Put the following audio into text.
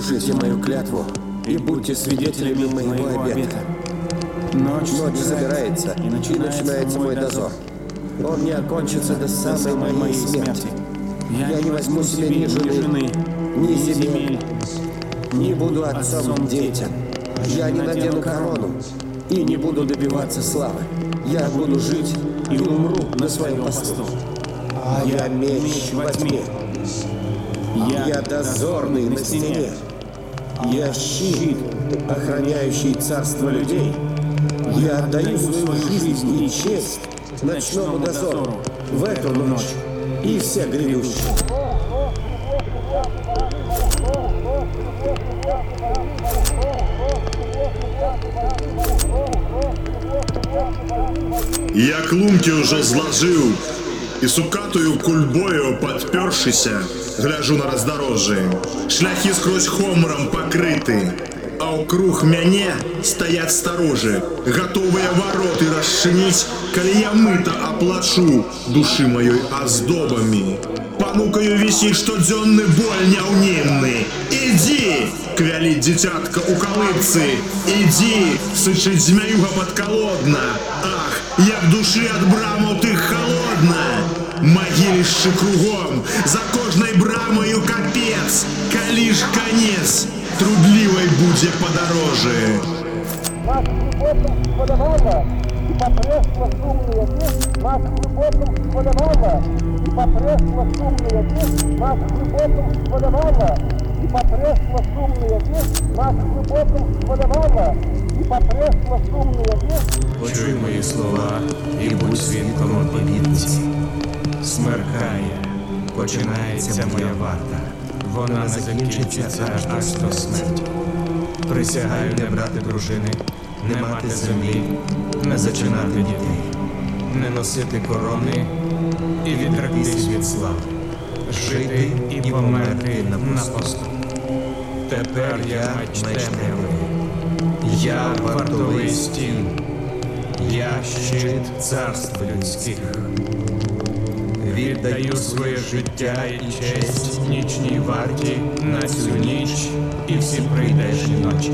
Слушайте мою клятву и будьте свидетелями моего обета. Ночь, Ночь забирается, и начинается мой дозор. Он не окончится до самой моей смерти. Я не возьму себе ни жены, ни земель, не буду отцом детям. Я не надену корону и не буду добиваться славы. Я буду жить и умру на своем посту. А я меч во тьме. Я дозорный на стене. Я щит, охраняющий царство людей. Я отдаю свою жизнь и честь ночному дозору в эту ночь и все грядущие. Я клумки уже зложил и сукатую кульбою подпершися, гляжу на раздорожжие. Шляхи скрозь хомром покрыты, а укруг мяне стоят сторожи, готовые вороты расчинить, коли я мыто оплачу души моей оздобами. Панукаю висит штодзённы боль няўненны. Иди, квялить дзіцятка у калыцы, иди, сычыць змяюга подколодна. Ах, як души от брамаў тых холодна. Могилище кругом, за кожнай брамою капец, калі ж конец, трудливой будзе подороже. Наш глубоком подавала, и попресло шумная весть, наш глубоком подавала, и попресло шумная весть, наш глубоком подавала, и попресло шумная весть, наш глубоком подавала, и попресло шумная весть, Почуй мої слова і будь свідком обітниці. Смеркає, починається моя варта. Вона не закінчиться аж до смерті. Присягаю не брати дружини, не мати землі, не зачинати дітей, не носити корони і відректись від слави, жити і померти на посту. Тепер я меч темряви, я вартовий стін. Я щит царств людських. Віддаю своє життя і честь нічній варті на цю ніч і всі прийдешні ночі.